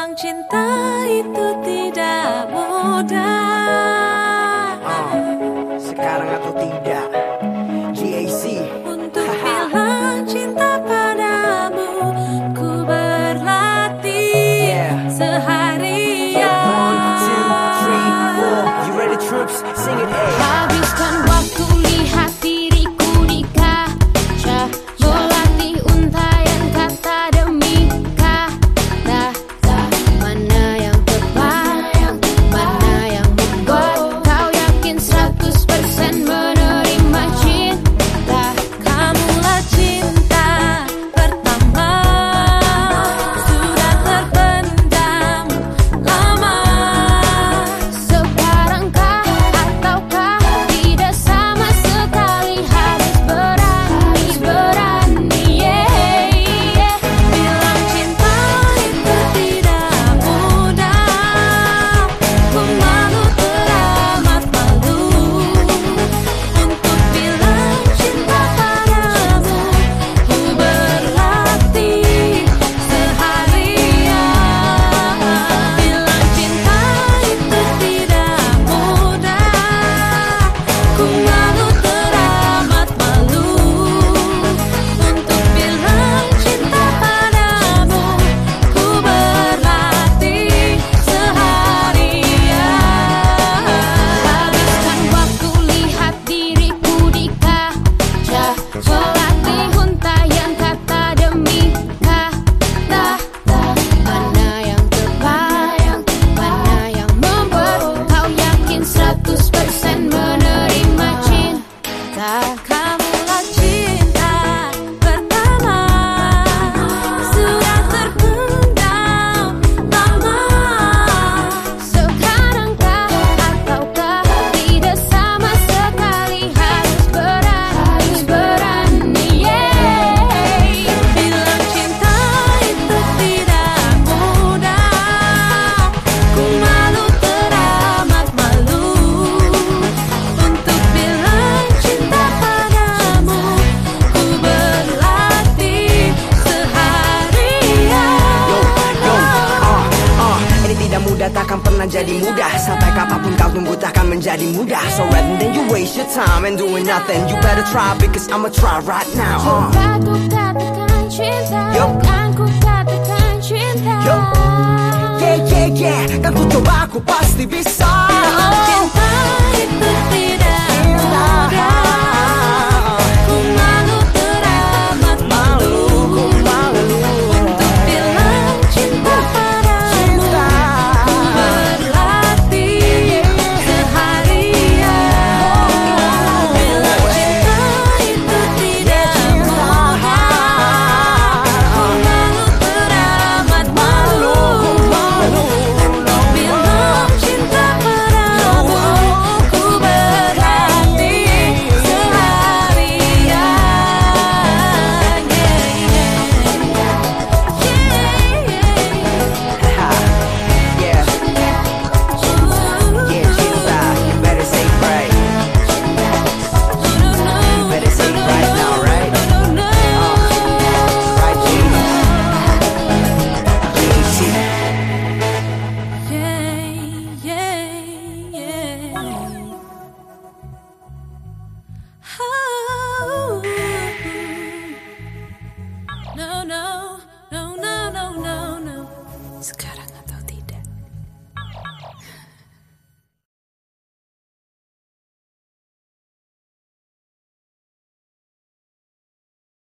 Memang cinta itu tidak mudah uh, Sekarang atau tidak GAC Untuk bilang cinta padamu Ku berlatih yeah. seharian one, two, three, four You ready troops? Sing it, hey. a tus personas. muda takkan pernah jadi mudah Sampai kapan pun kau tunggu takkan menjadi mudah So rather than you waste your time and doing nothing You better try because I'ma try right now huh? Coba ku katakan cinta yep. Kan ku katakan cinta yep. Yeah yeah yeah Kan ku coba aku pasti bisa Scatter.